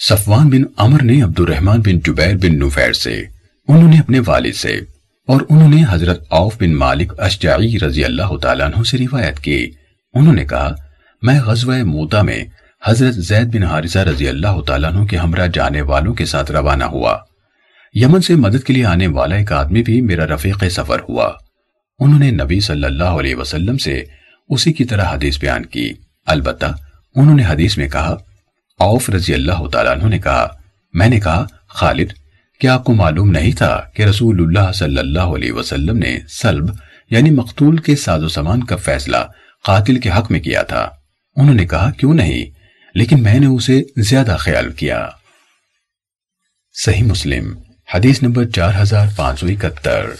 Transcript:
صفوان بن عمر نے عبد الرحمن بن جبیر بن نفیر سے، انہوں نے اپنے والد سے، اور انہوں نے حضرت عوف بن مالک اشجعی رضی اللہ تعالیٰ عنہ سے روایت کی۔ انہوں نے کہا، میں غزوہ موتا میں حضرت زید بن حارثہ رضی اللہ تعالیٰ عنہ کے ہمراہ جانے والوں کے ساتھ روانہ ہوا۔ یمن سے مدد کے لیے آنے والا ایک آدمی بھی میرا رفیق سفر ہوا۔ انہوں نے نبی صلی اللہ علیہ وسلم سے اسی کی طرح حدیث بیان کی۔ البتہ، انہوں نے حدیث میں کہا عوف رضی اللہ تعالیٰ عنہ نے کہا، میں نے کہا، خالد، کیا آپ کو معلوم نہیں تھا کہ رسول اللہ صلی اللہ علیہ وسلم نے سلب یعنی مقتول کے ساز و سامان کا فیصلہ قاتل کے حق میں کیا تھا؟ انہوں نے کہا، کیوں نہیں؟ لیکن میں نے اسے زیادہ خیال کیا۔ صحیح مسلم، حدیث نمبر چار ہزار پانچ سو اکہتر۔